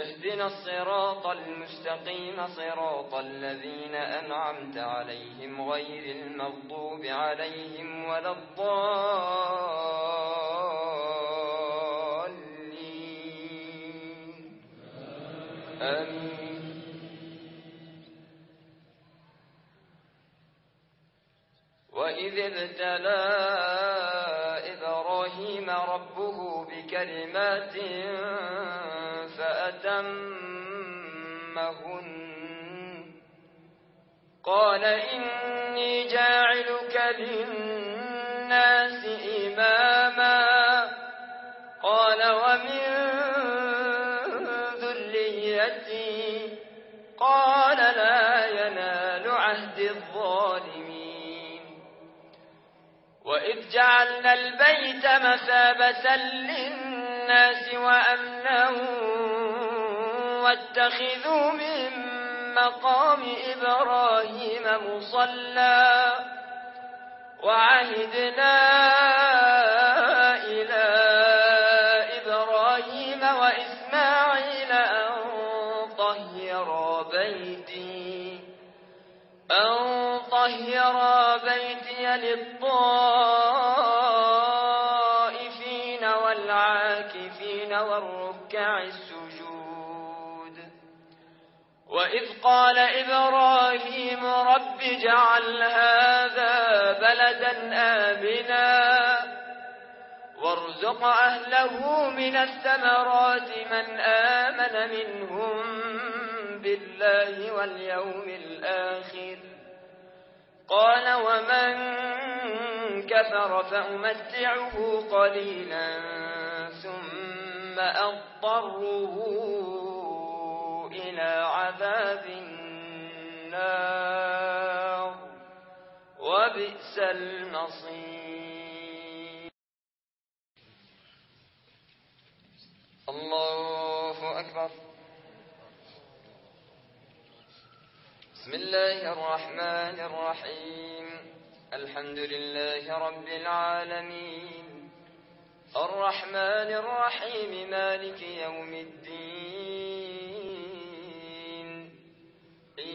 اهدنا الصراط المستقيم صراط الذين أنعمت عليهم غير المغضوب عليهم ولا الضالين. آمين. وإذ ابتلى إبراهيم ربه بكلمات همهن قال إني جاعلك للناس إماما قال ومن ذريتي قال لا ينال عهد الظالمين وإذ جعلنا البيت مثابة للناس وأمنهم واتخذوا من مقام إبراهيم مصلى وعهدنا إلى إبراهيم وإسماعيل أن طهر بيتي أن طهر بيتي للطائفين والعاكفين والركع السجود وإذ قال إبراهيم رب جعل هذا بلدا آمنا وارزق أهله من الثمرات من آمن منهم بالله واليوم الآخر قال ومن كفر فأمتعه قليلا ثم أضطره إلى عذاب النار وبئس المصير. الله أكبر. بسم الله الرحمن الرحيم. الحمد لله رب العالمين. الرحمن الرحيم مالك يوم الدين.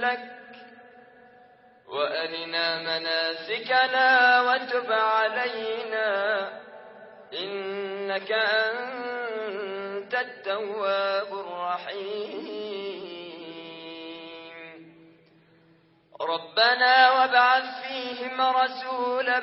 لك وأرنا مناسكنا وتب علينا إنك أنت التواب الرحيم ربنا وابعث فيهم رسولا